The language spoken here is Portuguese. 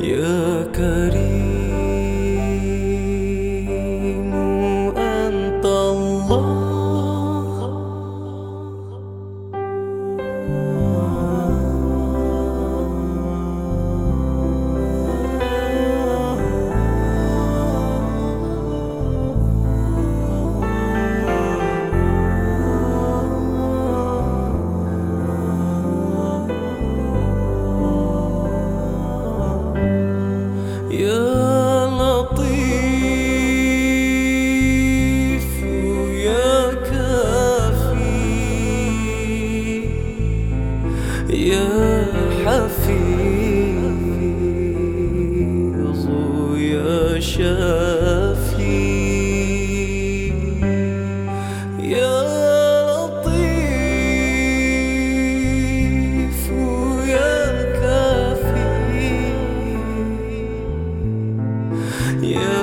يا كريم you